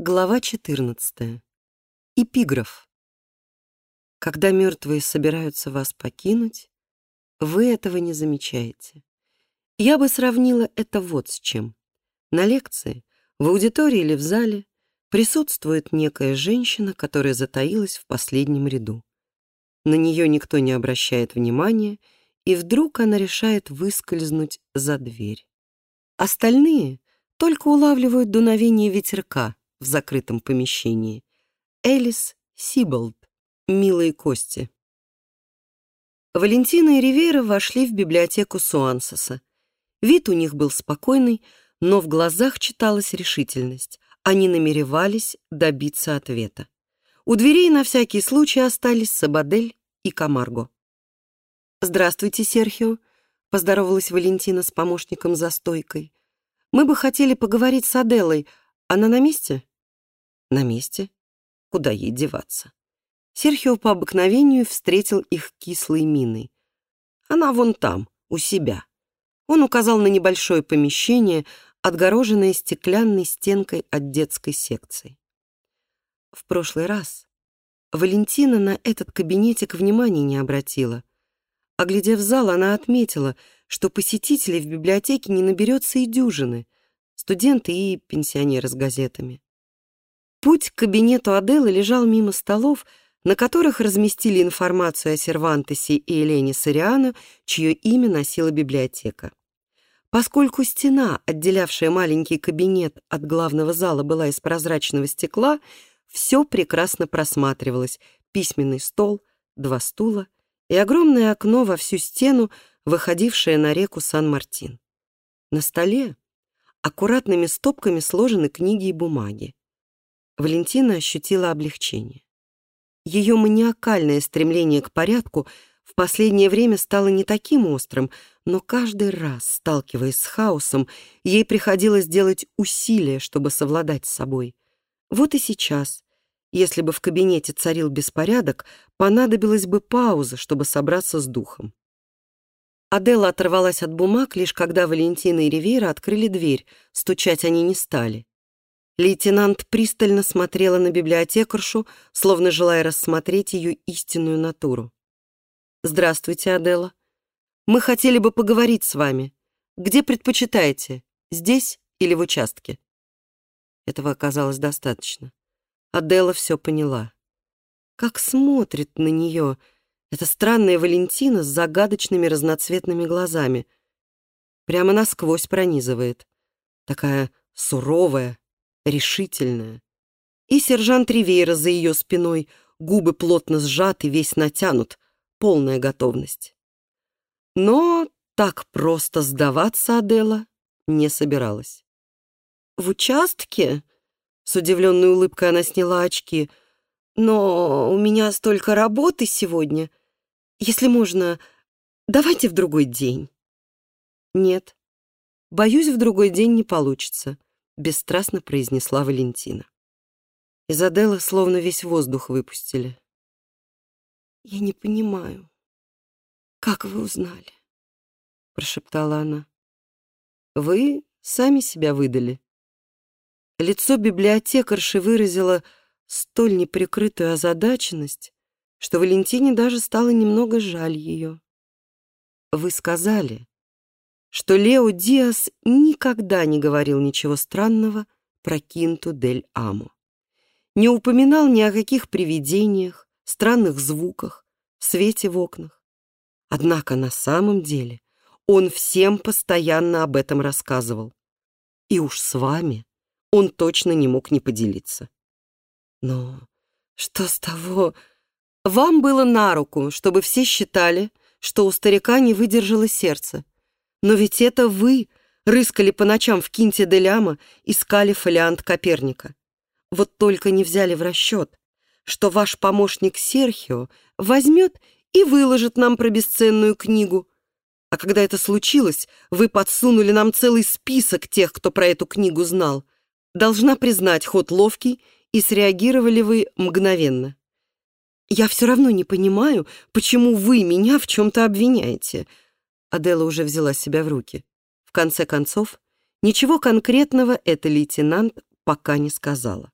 Глава 14. Эпиграф. Когда мертвые собираются вас покинуть, вы этого не замечаете. Я бы сравнила это вот с чем. На лекции, в аудитории или в зале присутствует некая женщина, которая затаилась в последнем ряду. На нее никто не обращает внимания, и вдруг она решает выскользнуть за дверь. Остальные только улавливают дуновение ветерка, в закрытом помещении. Элис Сиболд. Милые кости. Валентина и Ривера вошли в библиотеку Суансоса. Вид у них был спокойный, но в глазах читалась решительность. Они намеревались добиться ответа. У дверей на всякий случай остались Сабадель и Камарго. «Здравствуйте, Серхио», — поздоровалась Валентина с помощником за стойкой. «Мы бы хотели поговорить с Аделой. Она на месте?» На месте? Куда ей деваться? Серхио по обыкновению встретил их кислой миной. Она вон там, у себя. Он указал на небольшое помещение, отгороженное стеклянной стенкой от детской секции. В прошлый раз Валентина на этот кабинетик внимания не обратила. Оглядев зал, она отметила, что посетителей в библиотеке не наберется и дюжины, студенты и пенсионеры с газетами. Путь к кабинету Аделы лежал мимо столов, на которых разместили информацию о Сервантесе и Елене Сориано, чье имя носила библиотека. Поскольку стена, отделявшая маленький кабинет от главного зала, была из прозрачного стекла, все прекрасно просматривалось. Письменный стол, два стула и огромное окно во всю стену, выходившее на реку Сан-Мартин. На столе аккуратными стопками сложены книги и бумаги. Валентина ощутила облегчение. Ее маниакальное стремление к порядку в последнее время стало не таким острым, но каждый раз, сталкиваясь с хаосом, ей приходилось делать усилия, чтобы совладать с собой. Вот и сейчас, если бы в кабинете царил беспорядок, понадобилась бы пауза, чтобы собраться с духом. Адела оторвалась от бумаг, лишь когда Валентина и Ривера открыли дверь, стучать они не стали. Лейтенант пристально смотрела на библиотекаршу, словно желая рассмотреть ее истинную натуру. «Здравствуйте, Адела. Мы хотели бы поговорить с вами. Где предпочитаете, здесь или в участке?» Этого оказалось достаточно. Адела все поняла. Как смотрит на нее эта странная Валентина с загадочными разноцветными глазами. Прямо насквозь пронизывает. Такая суровая, решительная. И сержант Ривейра за ее спиной, губы плотно сжаты, весь натянут, полная готовность. Но так просто сдаваться Адела не собиралась. «В участке?» — с удивленной улыбкой она сняла очки. «Но у меня столько работы сегодня. Если можно, давайте в другой день». «Нет, боюсь, в другой день не получится бесстрастно произнесла Валентина. Из Аделы словно весь воздух выпустили. «Я не понимаю, как вы узнали?» — прошептала она. «Вы сами себя выдали». Лицо библиотекарши выразило столь неприкрытую озадаченность, что Валентине даже стало немного жаль ее. «Вы сказали, что Лео Диас никогда не говорил ничего странного про Кинту дель Амо. Не упоминал ни о каких привидениях, странных звуках, свете в окнах. Однако на самом деле он всем постоянно об этом рассказывал. И уж с вами он точно не мог не поделиться. Но что с того? Вам было на руку, чтобы все считали, что у старика не выдержало сердце, но ведь это вы рыскали по ночам в Кинте де Ляма, искали фолиант Коперника. Вот только не взяли в расчет, что ваш помощник Серхио возьмет и выложит нам про бесценную книгу. А когда это случилось, вы подсунули нам целый список тех, кто про эту книгу знал. Должна признать, ход ловкий, и среагировали вы мгновенно. Я все равно не понимаю, почему вы меня в чем-то обвиняете — Адела уже взяла себя в руки. В конце концов, ничего конкретного эта лейтенант пока не сказала.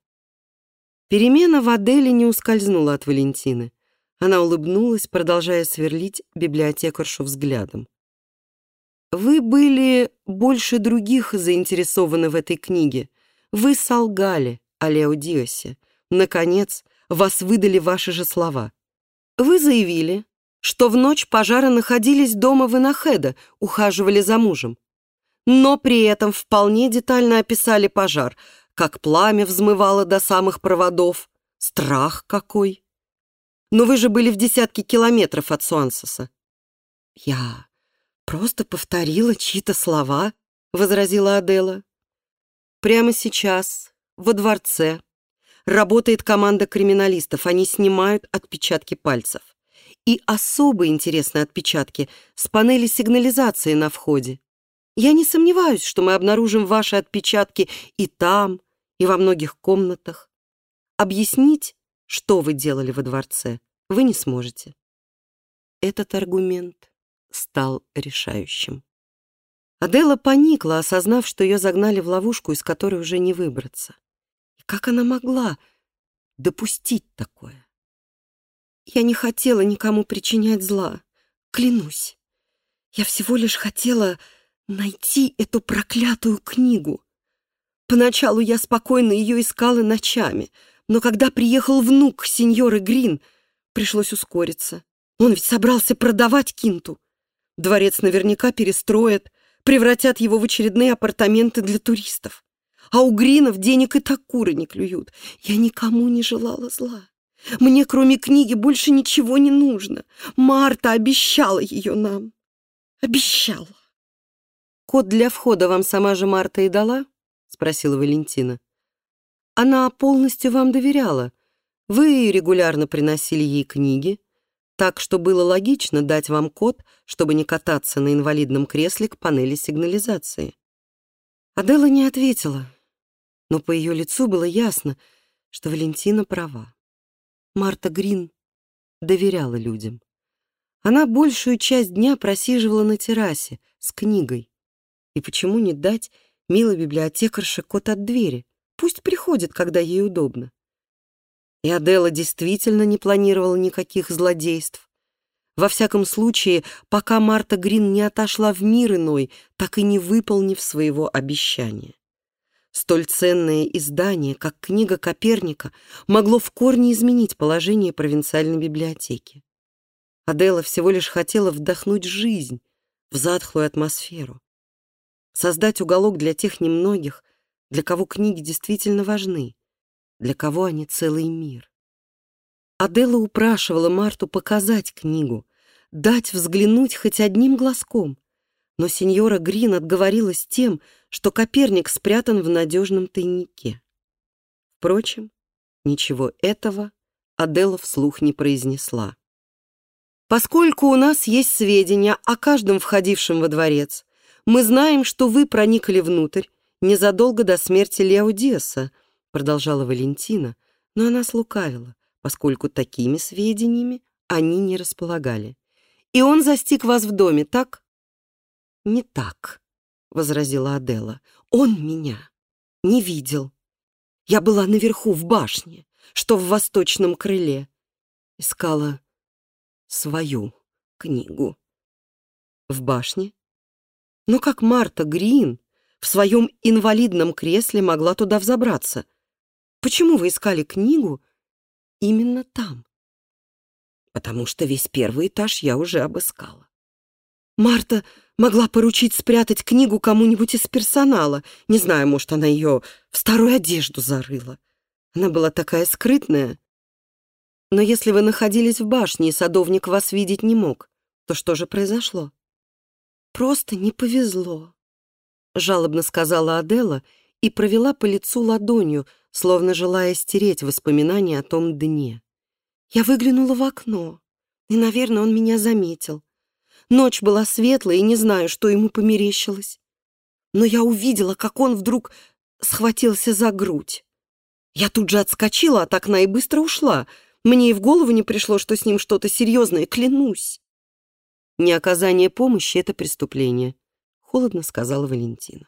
Перемена в Аделе не ускользнула от Валентины. Она улыбнулась, продолжая сверлить библиотекаршу взглядом. «Вы были больше других заинтересованы в этой книге. Вы солгали о Леодиосе. Наконец, вас выдали ваши же слова. Вы заявили, что в ночь пожара находились дома Винахеда, ухаживали за мужем. Но при этом вполне детально описали пожар, как пламя взмывало до самых проводов. Страх какой! Но вы же были в десятке километров от Суансоса. Я просто повторила чьи-то слова, возразила Адела. Прямо сейчас, во дворце, работает команда криминалистов. Они снимают отпечатки пальцев. И особо интересные отпечатки с панели сигнализации на входе. Я не сомневаюсь, что мы обнаружим ваши отпечатки и там, и во многих комнатах. Объяснить, что вы делали во дворце, вы не сможете. Этот аргумент стал решающим. Адела поникла, осознав, что ее загнали в ловушку, из которой уже не выбраться. И как она могла допустить такое? Я не хотела никому причинять зла. Клянусь. Я всего лишь хотела найти эту проклятую книгу. Поначалу я спокойно ее искала ночами, но когда приехал внук сеньоры Грин, пришлось ускориться. Он ведь собрался продавать Кинту. Дворец наверняка перестроят, превратят его в очередные апартаменты для туристов. А у Гринов денег и так куры не клюют. Я никому не желала зла. Мне, кроме книги, больше ничего не нужно. Марта обещала ее нам. Обещала. «Код для входа вам сама же Марта и дала?» — спросила Валентина. «Она полностью вам доверяла. Вы регулярно приносили ей книги, так что было логично дать вам код, чтобы не кататься на инвалидном кресле к панели сигнализации». Адела не ответила, но по ее лицу было ясно, что Валентина права. Марта Грин доверяла людям. Она большую часть дня просиживала на террасе с книгой. И почему не дать милой библиотекарше код от двери? Пусть приходит, когда ей удобно. И Адела действительно не планировала никаких злодейств. Во всяком случае, пока Марта Грин не отошла в мир иной, так и не выполнив своего обещания. Столь ценное издание, как книга Коперника, могло в корне изменить положение провинциальной библиотеки. Адела всего лишь хотела вдохнуть жизнь в затхлую атмосферу, создать уголок для тех немногих, для кого книги действительно важны, для кого они целый мир. Адела упрашивала Марту показать книгу, дать взглянуть хоть одним глазком, но сеньора Грин отговорилась тем, что Коперник спрятан в надежном тайнике. Впрочем, ничего этого Адела вслух не произнесла. «Поскольку у нас есть сведения о каждом входившем во дворец, мы знаем, что вы проникли внутрь незадолго до смерти Леодеса», продолжала Валентина, но она слукавила, поскольку такими сведениями они не располагали. «И он застиг вас в доме, так?» «Не так», — возразила Адела. «Он меня не видел. Я была наверху в башне, что в восточном крыле. Искала свою книгу». «В башне? Но как Марта Грин в своем инвалидном кресле могла туда взобраться? Почему вы искали книгу именно там?» «Потому что весь первый этаж я уже обыскала». Марта могла поручить спрятать книгу кому-нибудь из персонала. Не знаю, может, она ее в старую одежду зарыла. Она была такая скрытная. Но если вы находились в башне, и садовник вас видеть не мог, то что же произошло? Просто не повезло, — жалобно сказала Адела и провела по лицу ладонью, словно желая стереть воспоминания о том дне. Я выглянула в окно, и, наверное, он меня заметил. Ночь была светлая, и не знаю, что ему померещилось. Но я увидела, как он вдруг схватился за грудь. Я тут же отскочила от окна и быстро ушла. Мне и в голову не пришло, что с ним что-то серьезное, клянусь. Неоказание помощи — это преступление, — холодно сказала Валентина.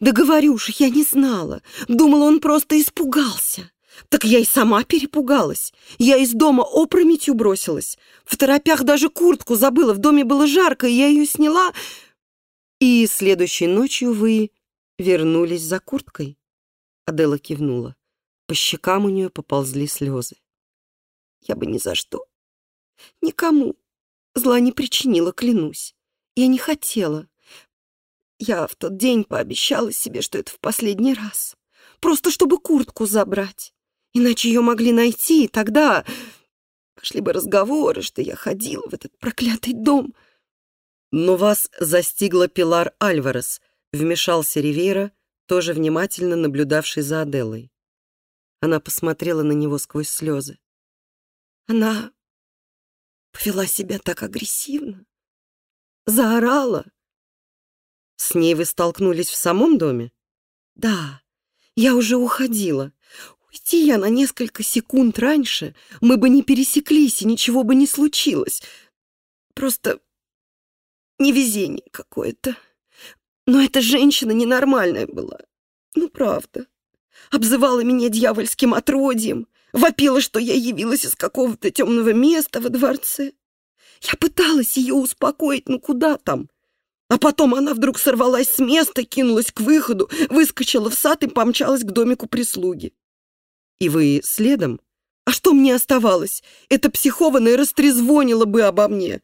Да говорю же, я не знала. Думала, он просто испугался. Так я и сама перепугалась. Я из дома опрометью бросилась. В торопях даже куртку забыла. В доме было жарко, и я ее сняла. И следующей ночью вы вернулись за курткой? Адела кивнула. По щекам у нее поползли слезы. Я бы ни за что. Никому. Зла не причинила, клянусь. Я не хотела. Я в тот день пообещала себе, что это в последний раз. Просто чтобы куртку забрать. Иначе ее могли найти, и тогда пошли бы разговоры, что я ходила в этот проклятый дом. Но вас застигла Пилар Альварес, вмешался Ривейра, тоже внимательно наблюдавший за Аделой. Она посмотрела на него сквозь слезы. Она повела себя так агрессивно, заорала. С ней вы столкнулись в самом доме? Да, я уже уходила. Уйти я на несколько секунд раньше, мы бы не пересеклись, и ничего бы не случилось. Просто невезение какое-то. Но эта женщина ненормальная была. Ну, правда. Обзывала меня дьявольским отродьем, вопила, что я явилась из какого-то темного места во дворце. Я пыталась ее успокоить, ну куда там? А потом она вдруг сорвалась с места, кинулась к выходу, выскочила в сад и помчалась к домику прислуги. И вы следом? А что мне оставалось? Эта психованная растрезвонила бы обо мне.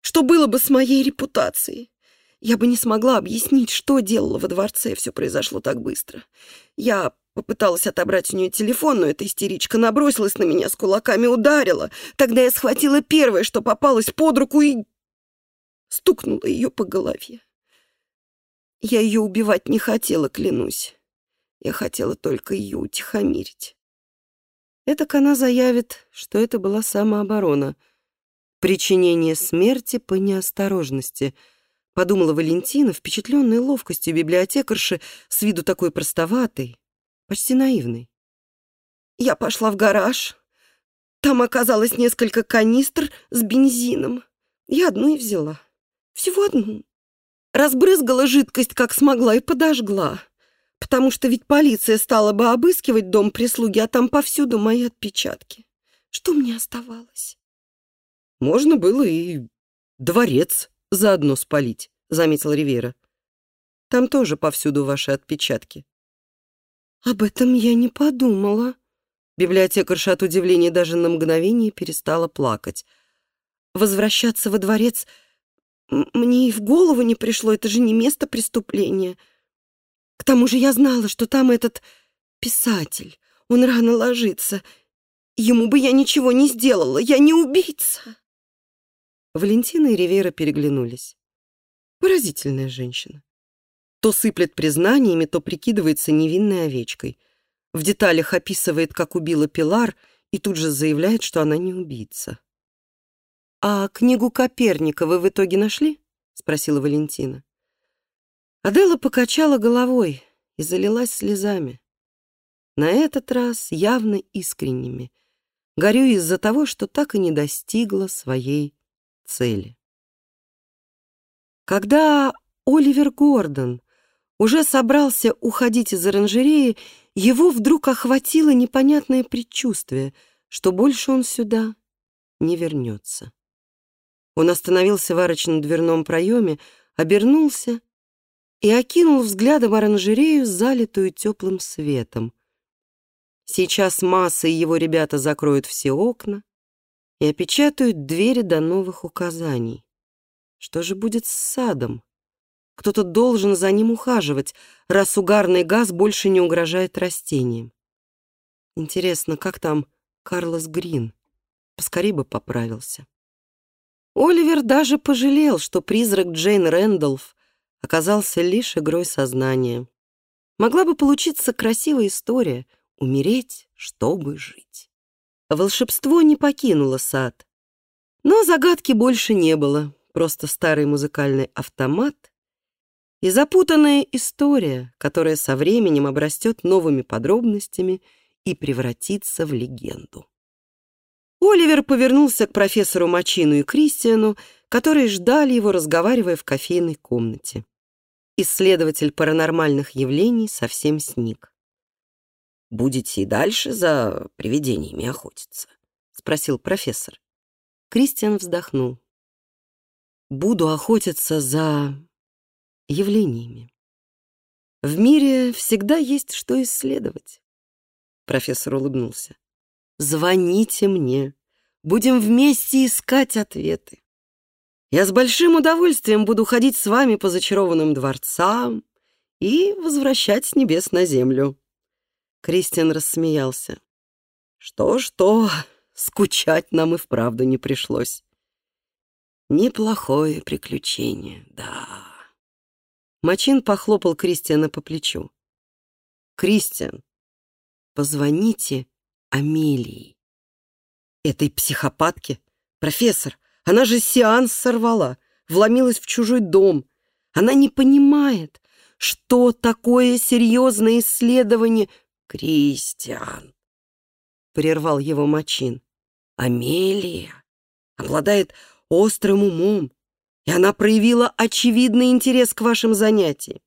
Что было бы с моей репутацией? Я бы не смогла объяснить, что делала во дворце, все произошло так быстро. Я попыталась отобрать у нее телефон, но эта истеричка набросилась на меня с кулаками, ударила. Тогда я схватила первое, что попалось под руку, и стукнула ее по голове. Я ее убивать не хотела, клянусь. Я хотела только ее утихомирить. Этак она заявит, что это была самооборона. Причинение смерти по неосторожности — подумала Валентина, впечатленная ловкостью библиотекарши, с виду такой простоватой, почти наивной. Я пошла в гараж. Там оказалось несколько канистр с бензином. Я одну и взяла. Всего одну. Разбрызгала жидкость, как смогла, и подожгла. Потому что ведь полиция стала бы обыскивать дом прислуги, а там повсюду мои отпечатки. Что мне оставалось? Можно было и дворец заодно спалить», — заметил Ривера. «Там тоже повсюду ваши отпечатки». «Об этом я не подумала». Библиотекарша от удивления даже на мгновение перестала плакать. «Возвращаться во дворец мне и в голову не пришло, это же не место преступления. К тому же я знала, что там этот писатель, он рано ложится. Ему бы я ничего не сделала, я не убийца». Валентина и Ривера переглянулись. Поразительная женщина. То сыплет признаниями, то прикидывается невинной овечкой. В деталях описывает, как убила Пилар, и тут же заявляет, что она не убийца. «А книгу Коперника вы в итоге нашли?» — спросила Валентина. Адела покачала головой и залилась слезами. На этот раз явно искренними. Горю из-за того, что так и не достигла своей цели. Когда Оливер Гордон уже собрался уходить из оранжереи, его вдруг охватило непонятное предчувствие, что больше он сюда не вернется. Он остановился в арочном дверном проеме, обернулся и окинул взглядом оранжерею, залитую теплым светом. Сейчас Масса и его ребята закроют все окна, и опечатают двери до новых указаний. Что же будет с садом? Кто-то должен за ним ухаживать, раз угарный газ больше не угрожает растениям. Интересно, как там Карлос Грин? Поскорей бы поправился. Оливер даже пожалел, что призрак Джейн Рэндалф оказался лишь игрой сознания. Могла бы получиться красивая история — умереть, чтобы жить. Волшебство не покинуло сад. Но загадки больше не было, просто старый музыкальный автомат и запутанная история, которая со временем обрастет новыми подробностями и превратится в легенду. Оливер повернулся к профессору Мачину и Кристиану, которые ждали его, разговаривая в кофейной комнате. Исследователь паранормальных явлений совсем сник. будете и дальше за привидениями охотиться?» — спросил профессор. Кристиан вздохнул. «Буду охотиться за явлениями. В мире всегда есть что исследовать». Профессор улыбнулся. «Звоните мне. Будем вместе искать ответы. Я с большим удовольствием буду ходить с вами по зачарованным дворцам и возвращать с небес на землю». Кристиан рассмеялся. «Что-что, скучать нам и вправду не пришлось. Неплохое приключение, да». Мачин похлопал Кристиана по плечу. «Кристиан, позвоните Амелии». «Этой психопатке? Профессор, она же сеанс сорвала, вломилась в чужой дом. Она не понимает, что такое серьезное исследование. Кристиан, прервал его Мачин. Амелия обладает острым умом, и она проявила очевидный интерес к вашим занятиям.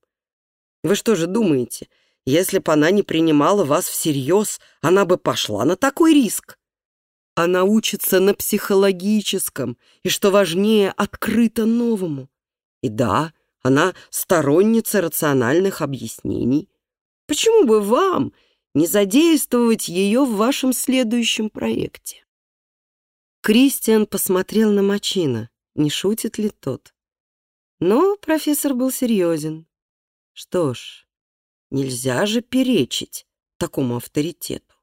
Вы что же думаете, если бы она не принимала вас всерьез, она бы пошла на такой риск? Она учится на психологическом и, что важнее, открыта новому. И да, она сторонница рациональных объяснений. Почему бы вам не задействовать ее в вашем следующем проекте? Кристиан посмотрел на Мачина, не шутит ли тот. Но профессор был серьезен. Что ж, нельзя же перечить такому авторитету.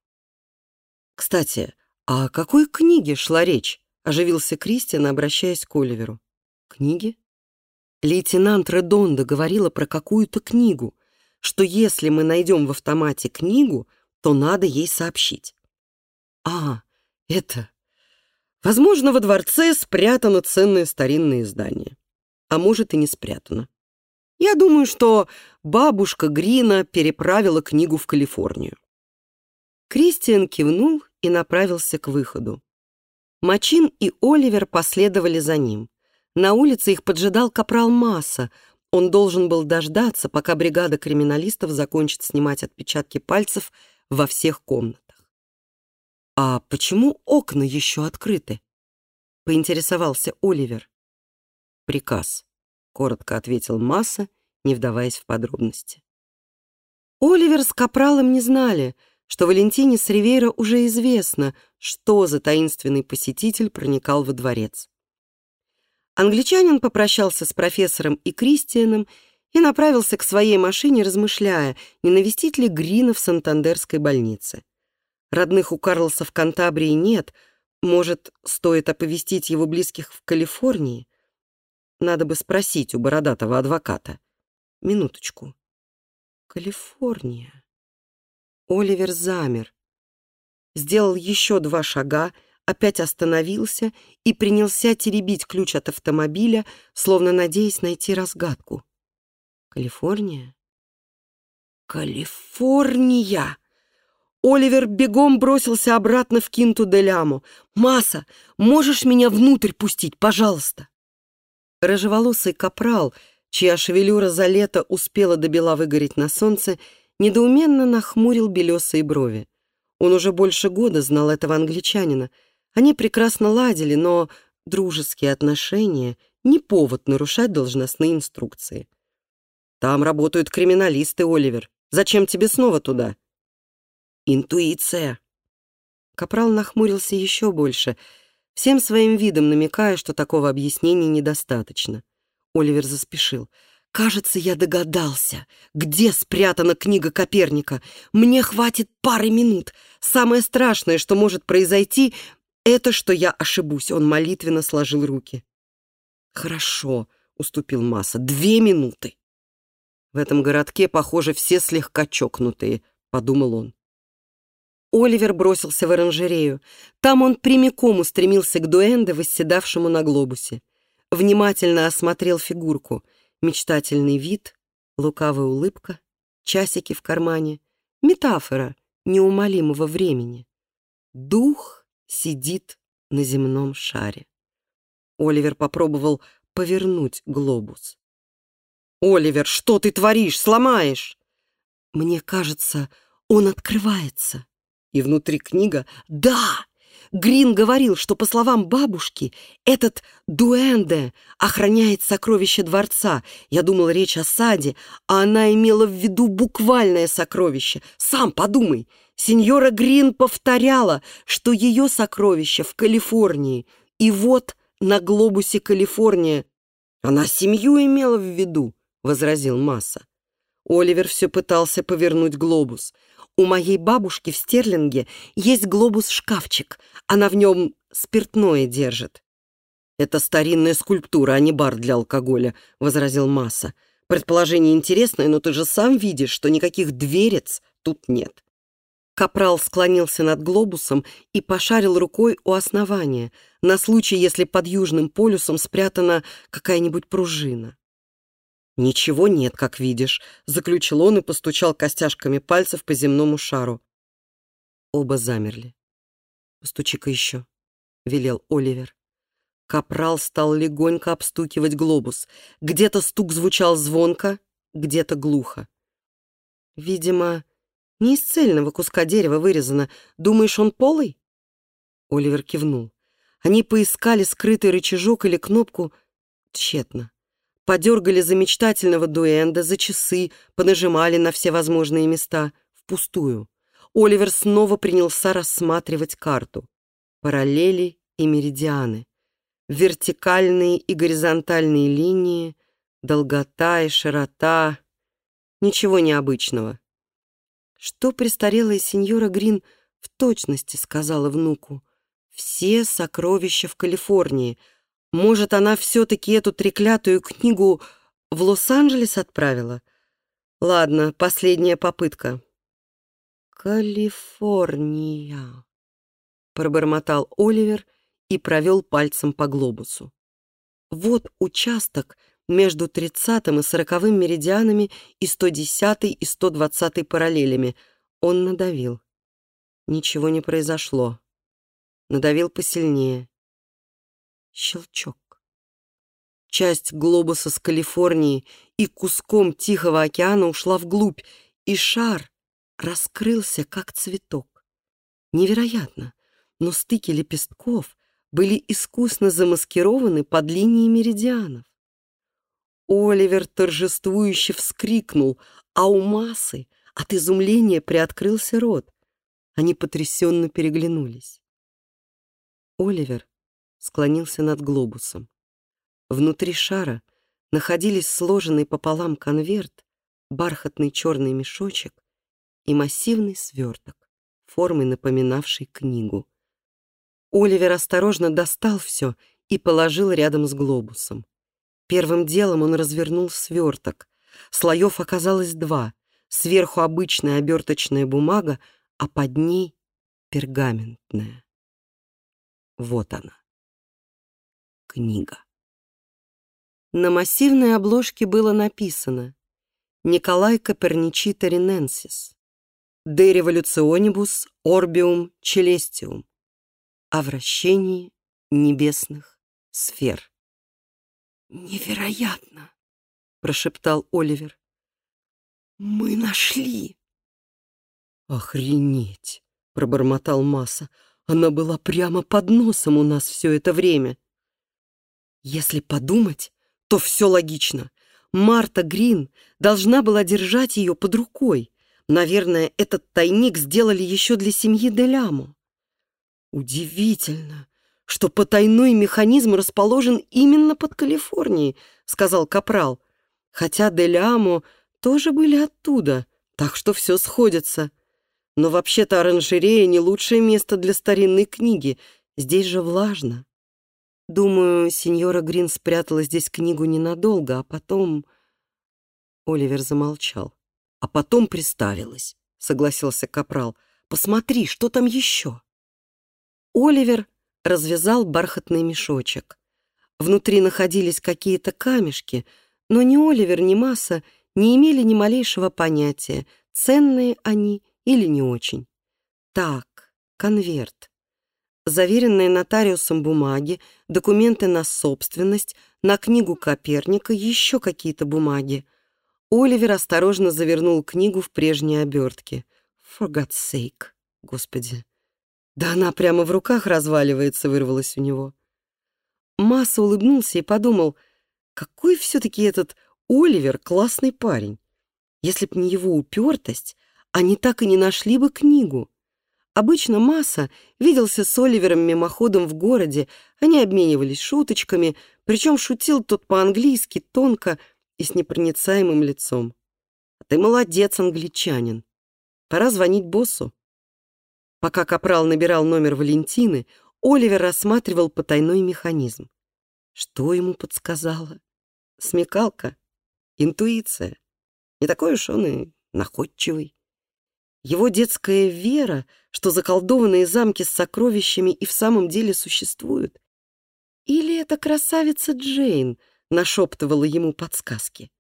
Кстати, «А о какой книге шла речь?» — оживился Кристиан, обращаясь к Оливеру. «Книги?» Лейтенант Редонда говорила про какую-то книгу, что если мы найдем в автомате книгу, то надо ей сообщить. «А, это...» Возможно, во дворце спрятано ценное старинное издание. А может, и не спрятано. Я думаю, что бабушка Грина переправила книгу в Калифорнию. Кристиан кивнул и направился к выходу. Мачин и Оливер последовали за ним. На улице их поджидал капрал Масса. Он должен был дождаться, пока бригада криминалистов закончит снимать отпечатки пальцев во всех комнатах. «А почему окна еще открыты?» — поинтересовался Оливер. «Приказ», — коротко ответил Масса, не вдаваясь в подробности. Оливер с Капралом не знали — что Валентине с Ривейра уже известно, что за таинственный посетитель проникал во дворец. Англичанин попрощался с профессором и Кристианом и направился к своей машине, размышляя, не навестить ли Грина в Сантандерской больнице. Родных у Карлоса в Кантабрии нет, может, стоит оповестить его близких в Калифорнии? Надо бы спросить у бородатого адвоката. Минуточку. Калифорния. Оливер замер. Сделал еще два шага, опять остановился и принялся теребить ключ от автомобиля, словно надеясь найти разгадку. Калифорния? Калифорния! Оливер бегом бросился обратно в Кинту-де-Ляму. «Масса, можешь меня внутрь пустить, пожалуйста?» Рыжеволосый капрал, чья шевелюра за лето успела до бела выгореть на солнце, недоуменно нахмурил белесые брови. Он уже больше года знал этого англичанина. Они прекрасно ладили, но дружеские отношения — не повод нарушать должностные инструкции. «Там работают криминалисты, Оливер. Зачем тебе снова туда?» «Интуиция». Капрал нахмурился еще больше, всем своим видом намекая, что такого объяснения недостаточно. Оливер заспешил — Кажется, я догадался, где спрятана книга Коперника. Мне хватит пары минут. Самое страшное, что может произойти, это что я ошибусь. Он молитвенно сложил руки. Хорошо, уступил Масса. Две минуты. В этом городке, похоже, все слегка чокнутые, подумал он. Оливер бросился в оранжерею. Там он прямиком устремился к дуэнде, восседавшему на глобусе. Внимательно осмотрел фигурку — мечтательный вид, лукавая улыбка, часики в кармане, метафора неумолимого времени. Дух сидит на земном шаре. Оливер попробовал повернуть глобус. «Оливер, что ты творишь? Сломаешь!» «Мне кажется, Он открывается. И внутри книга «Да!» Грин говорил, что, по словам бабушки, этот дуэнде охраняет сокровище дворца. Я думал, речь о саде, а она имела в виду буквальное сокровище. Сам подумай, сеньора Грин повторяла, что ее сокровище в Калифорнии. И вот на глобусе Калифорния. Она семью имела в виду, возразил Масса. Оливер все пытался повернуть глобус. У моей бабушки в Стерлинге есть глобус-шкафчик. Она в нем спиртное держит. «Это старинная скульптура, а не бар для алкоголя», — возразил Масса. «Предположение интересное, но ты же сам видишь, что никаких дверец тут нет». Капрал склонился над глобусом и пошарил рукой у основания, на случай, если под Южным полюсом спрятана какая-нибудь пружина. «Ничего нет, как видишь», — заключил он и постучал костяшками пальцев по земному шару. Оба замерли. «Постучи-ка еще», — велел Оливер. Капрал стал легонько обстукивать глобус. Где-то стук звучал звонко, где-то глухо. «Видимо, не из цельного куска дерева вырезано. Думаешь, он полый?» Оливер кивнул. Они поискали скрытый рычажок или кнопку тщетно подергали за мечтательного дуэнда, за часы, понажимали на все возможные места. Впустую. Оливер снова принялся рассматривать карту. Параллели и меридианы. Вертикальные и горизонтальные линии, долгота и широта. Ничего необычного. Что престарелая сеньора Грин в точности сказала внуку? Все сокровища в Калифорнии — может, она все-таки эту треклятую книгу в Лос-Анджелес отправила? Ладно, последняя попытка. «Калифорния», — пробормотал Оливер и провел пальцем по глобусу. Вот участок между 30 и 40 меридианами и 110 и 120 параллелями. Он надавил. Ничего не произошло. Надавил посильнее. Щелчок. Часть глобуса с Калифорнии и куском Тихого океана ушла вглубь, и шар раскрылся, как цветок. Невероятно, но стыки лепестков были искусно замаскированы под линией меридианов. Оливер торжествующе вскрикнул, а у массы от изумления приоткрылся рот. Они потрясенно переглянулись. Оливер склонился над глобусом. Внутри шара находились сложенный пополам конверт, бархатный черный мешочек и массивный сверток, формой напоминавший книгу. Оливер осторожно достал все и положил рядом с глобусом. Первым делом он развернул сверток. Слоев оказалось два. Сверху обычная оберточная бумага, а под ней пергаментная. Вот она книга. На массивной обложке было написано «Николай Коперничи Тариненсис, De Revolutionibus Orbium Celestium» о вращении небесных сфер. «Невероятно!» — прошептал Оливер. «Мы нашли!» «Охренеть!» — пробормотал Масса. «Она была прямо под носом у нас все это время!» Если подумать, то все логично. Марта Грин должна была держать ее под рукой. Наверное, этот тайник сделали еще для семьи Деляму. Удивительно, что потайной механизм расположен именно под Калифорнией, сказал Капрал. Хотя Деляму тоже были оттуда, так что все сходится. Но вообще-то оранжерея не лучшее место для старинной книги. Здесь же влажно. Думаю, сеньора Грин спрятала здесь книгу ненадолго, а потом...» Оливер замолчал. «А потом приставилась», — согласился Капрал. «Посмотри, что там еще?» Оливер развязал бархатный мешочек. Внутри находились какие-то камешки, но ни Оливер, ни Масса не имели ни малейшего понятия, ценные они или не очень. Так, конверт заверенные нотариусом бумаги, документы на собственность, на книгу Коперника, еще какие-то бумаги. Оливер осторожно завернул книгу в прежние обертки. For God's sake, господи. Да она прямо в руках разваливается, вырвалась у него. Масса улыбнулся и подумал, какой все-таки этот Оливер классный парень. Если б не его упертость, они так и не нашли бы книгу. Обычно Масса виделся с Оливером мимоходом в городе, они обменивались шуточками, причем шутил тот по-английски, тонко и с непроницаемым лицом. «А ты молодец, англичанин. Пора звонить боссу». Пока Капрал набирал номер Валентины, Оливер рассматривал потайной механизм. Что ему подсказало? Смекалка? Интуиция? Не такой уж он и находчивый. Его детская вера, что заколдованные замки с сокровищами и в самом деле существуют. Или эта красавица Джейн нашептывала ему подсказки?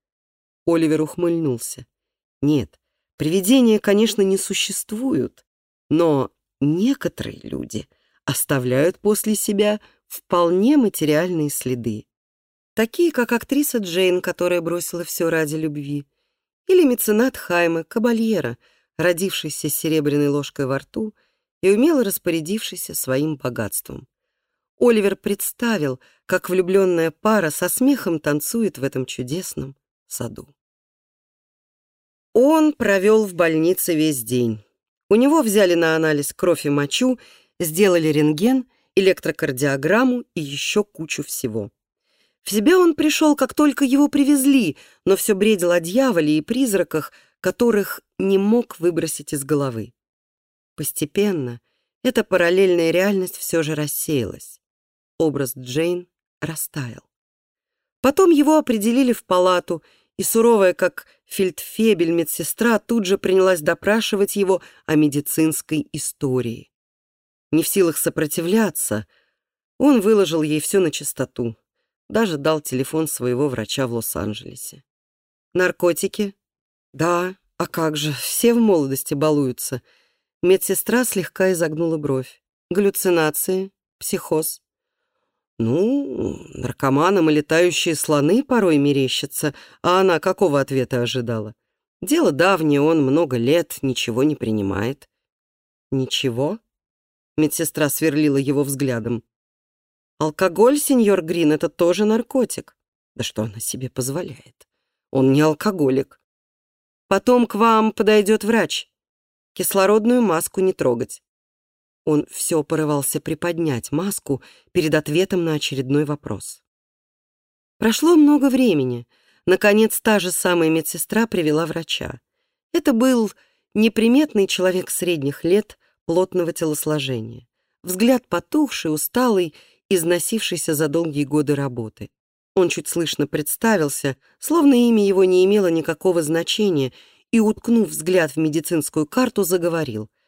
Оливер ухмыльнулся. Нет, привидения, конечно, не существуют, но некоторые люди оставляют после себя вполне материальные следы. Такие, как актриса Джейн, которая бросила все ради любви, или меценат Хайма, кабальера, родившийся с серебряной ложкой во рту и умело распорядившийся своим богатством. Оливер представил, как влюбленная пара со смехом танцует в этом чудесном саду. Он провел в больнице весь день. У него взяли на анализ кровь и мочу, сделали рентген, электрокардиограмму и еще кучу всего. В себя он пришел, как только его привезли, но все бредил о дьяволе и призраках, которых не мог выбросить из головы. Постепенно эта параллельная реальность все же рассеялась. Образ Джейн растаял. Потом его определили в палату, и суровая, как фельдфебель медсестра, тут же принялась допрашивать его о медицинской истории. Не в силах сопротивляться, он выложил ей все на чистоту, даже дал телефон своего врача в Лос-Анджелесе. Наркотики? Да, а как же, все в молодости балуются. Медсестра слегка изогнула бровь. Галлюцинации, психоз. Ну, наркоманам и летающие слоны порой мерещатся, а она какого ответа ожидала? Дело давнее, он много лет ничего не принимает. Ничего? Медсестра сверлила его взглядом. Алкоголь, сеньор Грин, это тоже наркотик. Да что она себе позволяет? Он не алкоголик. Потом к вам подойдет врач. Кислородную маску не трогать. Он все порывался приподнять маску перед ответом на очередной вопрос. Прошло много времени. Наконец, та же самая медсестра привела врача. Это был неприметный человек средних лет, плотного телосложения. Взгляд потухший, усталый, износившийся за долгие годы работы. Он чуть слышно представился, словно имя его не имело никакого значения, и, уткнув взгляд в медицинскую карту, заговорил —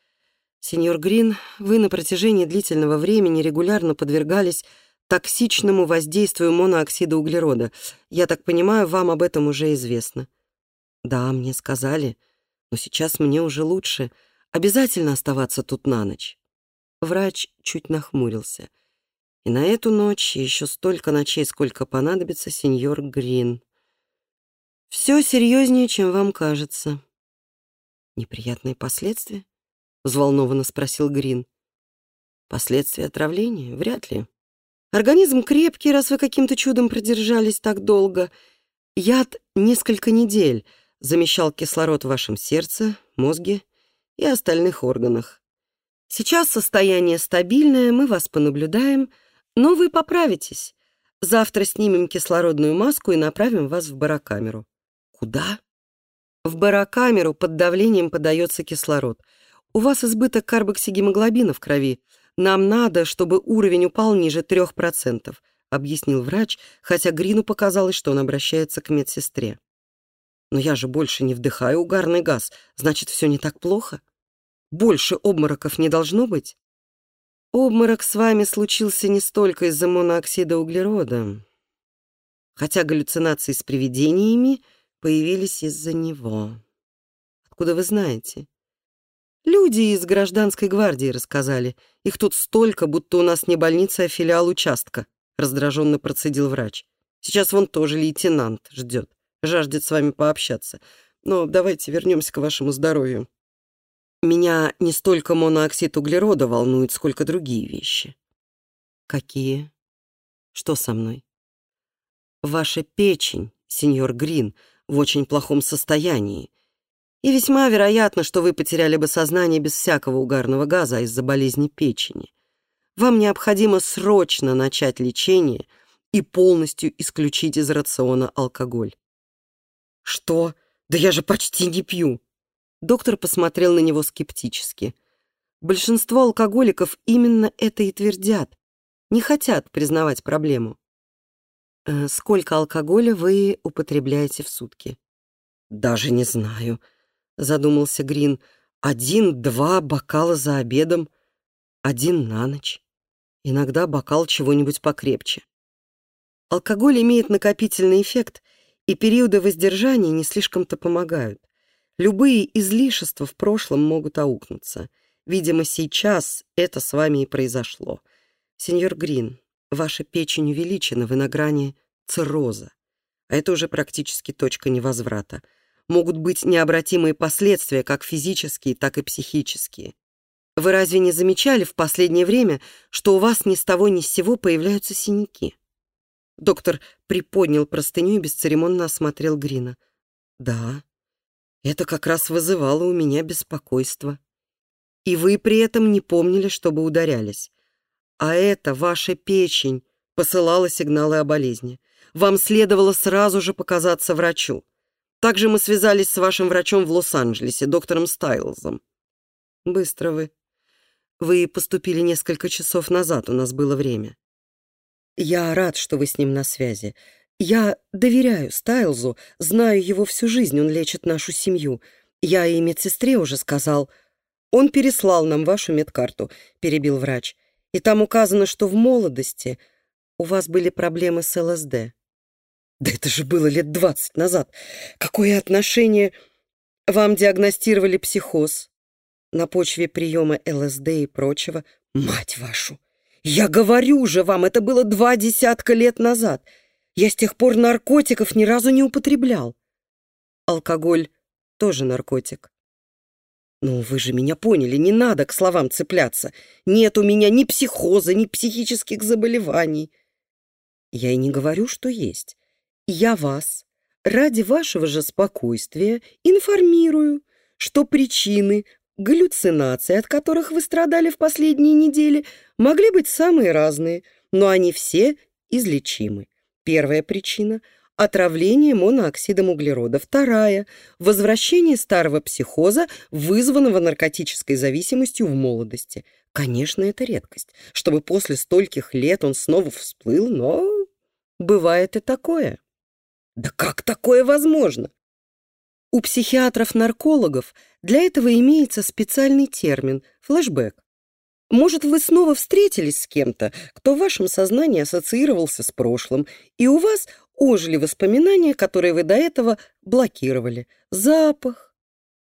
«Сеньор Грин, вы на протяжении длительного времени регулярно подвергались токсичному воздействию монооксида углерода. Я так понимаю, вам об этом уже известно». «Да, мне сказали, но сейчас мне уже лучше. Обязательно оставаться тут на ночь». Врач чуть нахмурился. «И на эту ночь еще столько ночей, сколько понадобится, сеньор Грин. Все серьезнее, чем вам кажется». «Неприятные последствия?» — взволнованно спросил Грин. «Последствия отравления? Вряд ли. Организм крепкий, раз вы каким-то чудом продержались так долго. Яд несколько недель замещал кислород в вашем сердце, мозге и остальных органах. Сейчас состояние стабильное, мы вас понаблюдаем, но вы поправитесь. Завтра снимем кислородную маску и направим вас в барокамеру». «Куда?» «В барокамеру под давлением подается кислород». «У вас избыток карбоксигемоглобина в крови. Нам надо, чтобы уровень упал ниже 3%, объяснил врач, хотя Грину показалось, что он обращается к медсестре. «Но я же больше не вдыхаю угарный газ, значит, все не так плохо? Больше обмороков не должно быть?» «Обморок с вами случился не столько из-за монооксида углерода, хотя галлюцинации с привидениями появились из-за него. Откуда вы знаете?» Люди из гражданской гвардии рассказали. Их тут столько, будто у нас не больница, а филиал участка», — раздраженно процедил врач. «Сейчас вон тоже лейтенант ждет, жаждет с вами пообщаться. Но давайте вернемся к вашему здоровью». Меня не столько монооксид углерода волнует, сколько другие вещи. Какие? Что со мной? Ваша печень, сеньор Грин, в очень плохом состоянии. И весьма вероятно, что вы потеряли бы сознание без всякого угарного газа из-за болезни печени. Вам необходимо срочно начать лечение и полностью исключить из рациона алкоголь. Что? Да я же почти не пью. Доктор посмотрел на него скептически. Большинство алкоголиков именно это и твердят. Не хотят признавать проблему. Э, сколько алкоголя вы употребляете в сутки? Даже не знаю, задумался Грин. Один-два бокала за обедом, один на ночь. Иногда бокал чего-нибудь покрепче. Алкоголь имеет накопительный эффект, и периоды воздержания не слишком-то помогают. Любые излишества в прошлом могут аукнуться. Видимо, сейчас это с вами и произошло. Сеньор Грин, ваша печень увеличена, вы на грани цирроза. А это уже практически точка невозврата. Могут быть необратимые последствия, как физические, так и психические. Вы разве не замечали в последнее время, что у вас ни с того ни с сего появляются синяки? Доктор приподнял простыню и бесцеремонно осмотрел Грина. Да, это как раз вызывало у меня беспокойство. И вы при этом не помнили, чтобы ударялись. А это ваша печень посылала сигналы о болезни. Вам следовало сразу же показаться врачу. Также мы связались с вашим врачом в Лос-Анджелесе, доктором Стайлзом. Быстро вы. Вы поступили несколько часов назад, у нас было время. Я рад, что вы с ним на связи. Я доверяю Стайлзу, знаю его всю жизнь, он лечит нашу семью. Я и медсестре уже сказал. Он переслал нам вашу медкарту, перебил врач. И там указано, что в молодости у вас были проблемы с ЛСД. Да это же было лет двадцать назад. Какое отношение... Вам диагностировали психоз на почве приема ЛСД и прочего. Мать вашу! Я говорю же вам, это было два десятка лет назад. Я с тех пор наркотиков ни разу не употреблял. Алкоголь тоже наркотик. Ну, вы же меня поняли, не надо к словам цепляться. Нет у меня ни психоза, ни психических заболеваний. Я и не говорю, что есть. Я вас, ради вашего же спокойствия, информирую, что причины галлюцинаций, от которых вы страдали в последние недели, могли быть самые разные, но они все излечимы. Первая причина – отравление монооксидом углерода. Вторая – возвращение старого психоза, вызванного наркотической зависимостью в молодости. Конечно, это редкость, чтобы после стольких лет он снова всплыл, но бывает и такое. Да как такое возможно? У психиатров-наркологов для этого имеется специальный термин – флешбэк. Может, вы снова встретились с кем-то, кто в вашем сознании ассоциировался с прошлым, и у вас ожили воспоминания, которые вы до этого блокировали. Запах,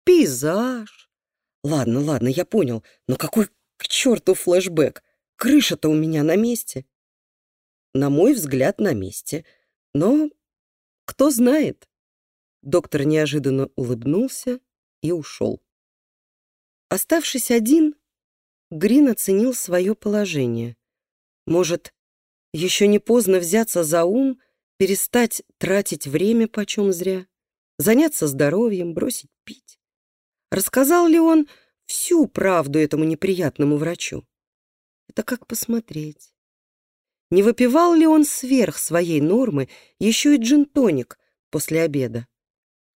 пейзаж. Ладно, ладно, я понял, но какой к черту флешбэк? Крыша-то у меня на месте. На мой взгляд, на месте. Но кто знает? Доктор неожиданно улыбнулся и ушел. Оставшись один, Грин оценил свое положение. Может, еще не поздно взяться за ум, перестать тратить время почем зря, заняться здоровьем, бросить пить. Рассказал ли он всю правду этому неприятному врачу? Это как посмотреть. Не выпивал ли он сверх своей нормы еще и джин-тоник после обеда?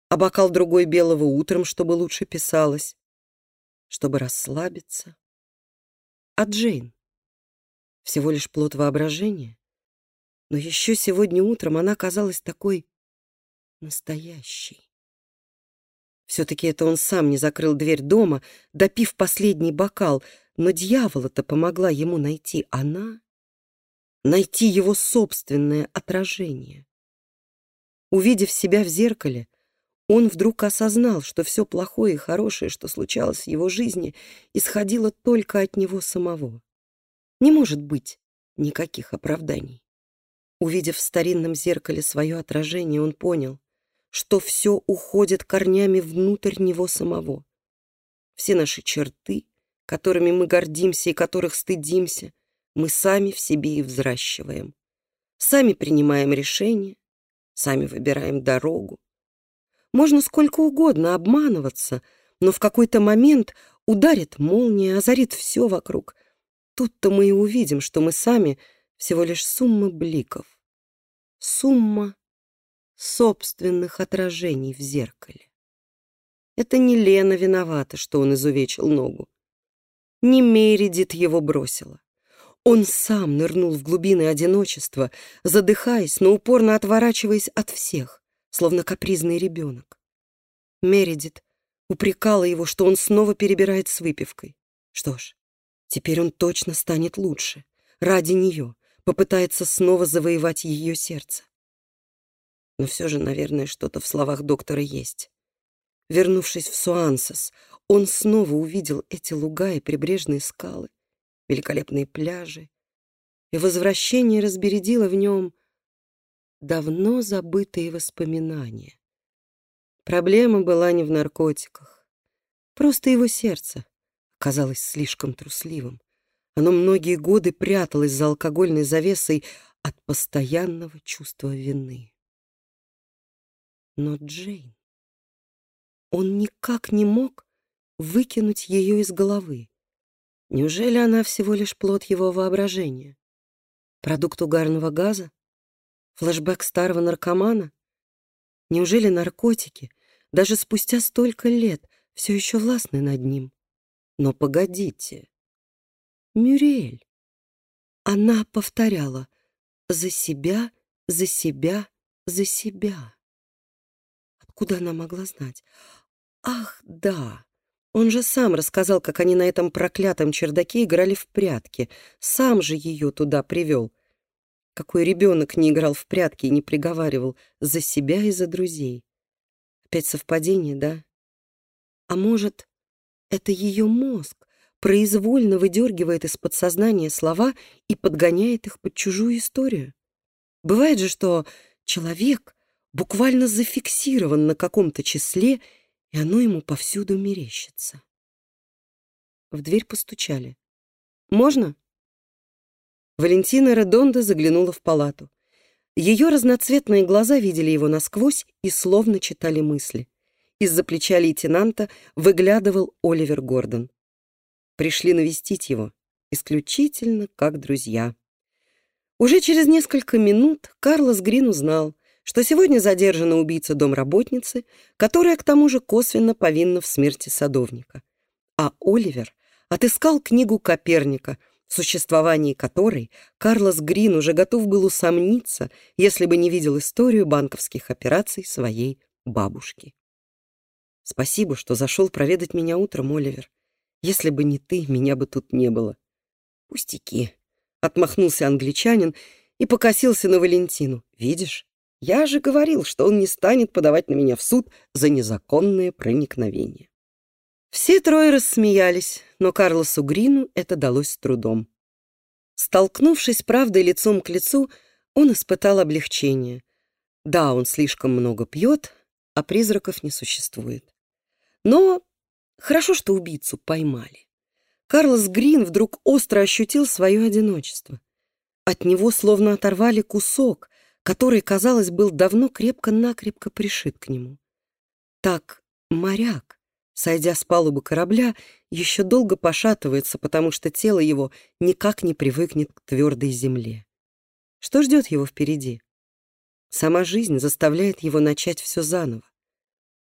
А бокал другой белого утром, чтобы лучше писалось? Чтобы расслабиться? А Джейн? Всего лишь плод воображения? Но еще сегодня утром она казалась такой настоящей. Все-таки это он сам не закрыл дверь дома, допив последний бокал, но дьявола-то помогла ему найти она, найти его собственное отражение. Увидев себя в зеркале, он вдруг осознал, что все плохое и хорошее, что случалось в его жизни, исходило только от него самого. Не может быть никаких оправданий. Увидев в старинном зеркале свое отражение, он понял, что все уходит корнями внутрь него самого. все наши черты, которыми мы гордимся и которых стыдимся, мы сами в себе и взращиваем. Сами принимаем решения, сами выбираем дорогу. Можно сколько угодно обманываться, но в какой-то момент ударит молния, озарит все вокруг. Тут-то мы и увидим, что мы сами всего лишь сумма бликов. Сумма собственных отражений в зеркале. Это не Лена виновата, что он изувечил ногу. Не Мередит его бросила. Он сам нырнул в глубины одиночества, задыхаясь, но упорно отворачиваясь от всех, словно капризный ребенок. Мередит упрекала его, что он снова перебирает с выпивкой. Что ж, теперь он точно станет лучше. Ради нее попытается снова завоевать ее сердце. Но все же, наверное, что-то в словах доктора есть. Вернувшись в Суансес, он снова увидел эти луга и прибрежные скалы, великолепные пляжи, и возвращение разбередило в нем давно забытые воспоминания. Проблема была не в наркотиках. Просто его сердце казалось слишком трусливым. Оно многие годы пряталось за алкогольной завесой от постоянного чувства вины. Но Джейн... Он никак не мог выкинуть ее из головы. Неужели она всего лишь плод его воображения? Продукт угарного газа? Флэшбэк старого наркомана? Неужели наркотики, даже спустя столько лет, все еще властны над ним? Но погодите. Мюриэль. Она повторяла «за себя, за себя, за себя». Откуда она могла знать? Ах, да. Он же сам рассказал, как они на этом проклятом чердаке играли в прятки. Сам же ее туда привел. Какой ребенок не играл в прятки и не приговаривал за себя и за друзей. Опять совпадение, да? А может, это ее мозг произвольно выдергивает из подсознания слова и подгоняет их под чужую историю? Бывает же, что человек буквально зафиксирован на каком-то числе, и оно ему повсюду мерещится. В дверь постучали. «Можно?» Валентина Редонда заглянула в палату. Ее разноцветные глаза видели его насквозь и словно читали мысли. Из-за плеча лейтенанта выглядывал Оливер Гордон. Пришли навестить его, исключительно как друзья. Уже через несколько минут Карлос Грин узнал, что сегодня задержана убийца домработницы, которая к тому же косвенно повинна в смерти садовника. А Оливер отыскал книгу Коперника, в существовании которой Карлос Грин уже готов был усомниться, если бы не видел историю банковских операций своей бабушки. «Спасибо, что зашел проведать меня утром, Оливер. Если бы не ты, меня бы тут не было». «Пустяки», — отмахнулся англичанин и покосился на Валентину. «Видишь, я же говорил, что он не станет подавать на меня в суд за незаконное проникновение. Все трое рассмеялись, но Карлосу Грину это далось с трудом. Столкнувшись правдой лицом к лицу, он испытал облегчение. Да, он слишком много пьет, а призраков не существует. Но хорошо, что убийцу поймали. Карлос Грин вдруг остро ощутил свое одиночество. От него словно оторвали кусок, который, казалось, был давно крепко-накрепко пришит к нему. Так моряк, сойдя с палубы корабля, еще долго пошатывается, потому что тело его никак не привыкнет к твердой земле. Что ждет его впереди? Сама жизнь заставляет его начать все заново.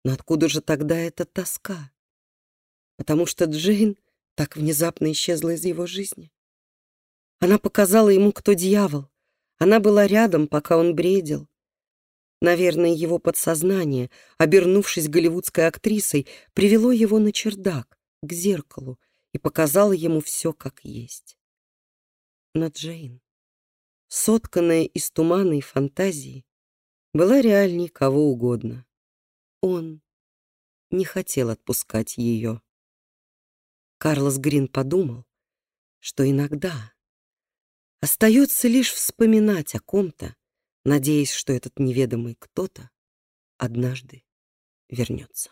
Но откуда же тогда эта тоска? Потому что Джейн так внезапно исчезла из его жизни. Она показала ему, кто дьявол, она была рядом, пока он бредил. Наверное, его подсознание, обернувшись голливудской актрисой, привело его на чердак, к зеркалу, и показало ему все как есть. Но Джейн, сотканная из тумана и фантазии, была реальней кого угодно. Он не хотел отпускать ее. Карлос Грин подумал, что иногда Остается лишь вспоминать о ком-то, надеясь, что этот неведомый кто-то однажды вернется.